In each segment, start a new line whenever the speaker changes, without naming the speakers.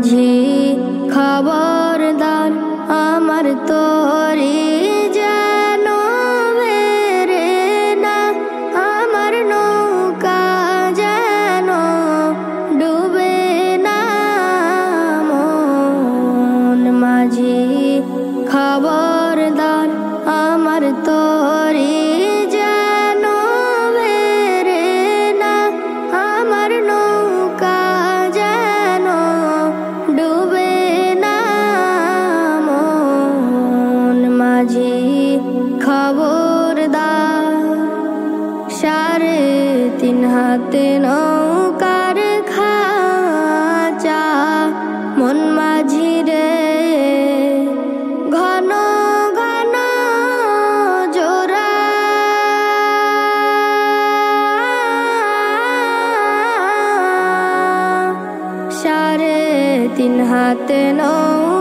Dieu. তিন হাতে নৌকার খাচা মন মাঝি রে। ঘন ঘন জোড়া। সারে তিন হাতে নৌ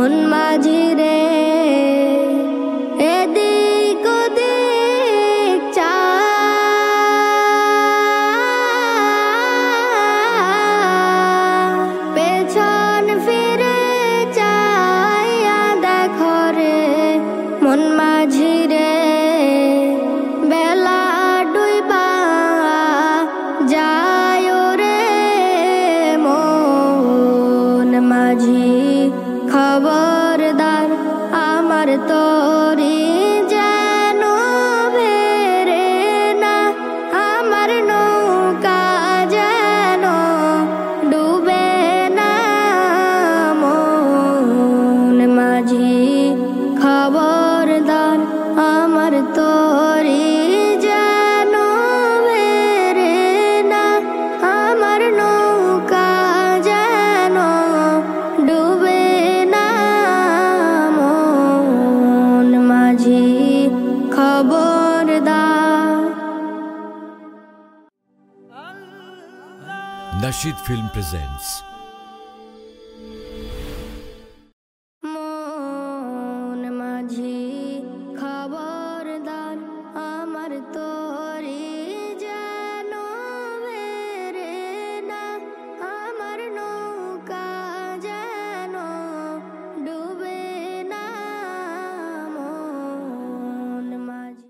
মন মাঝি muerto. Farshid Film presents. আমার
তো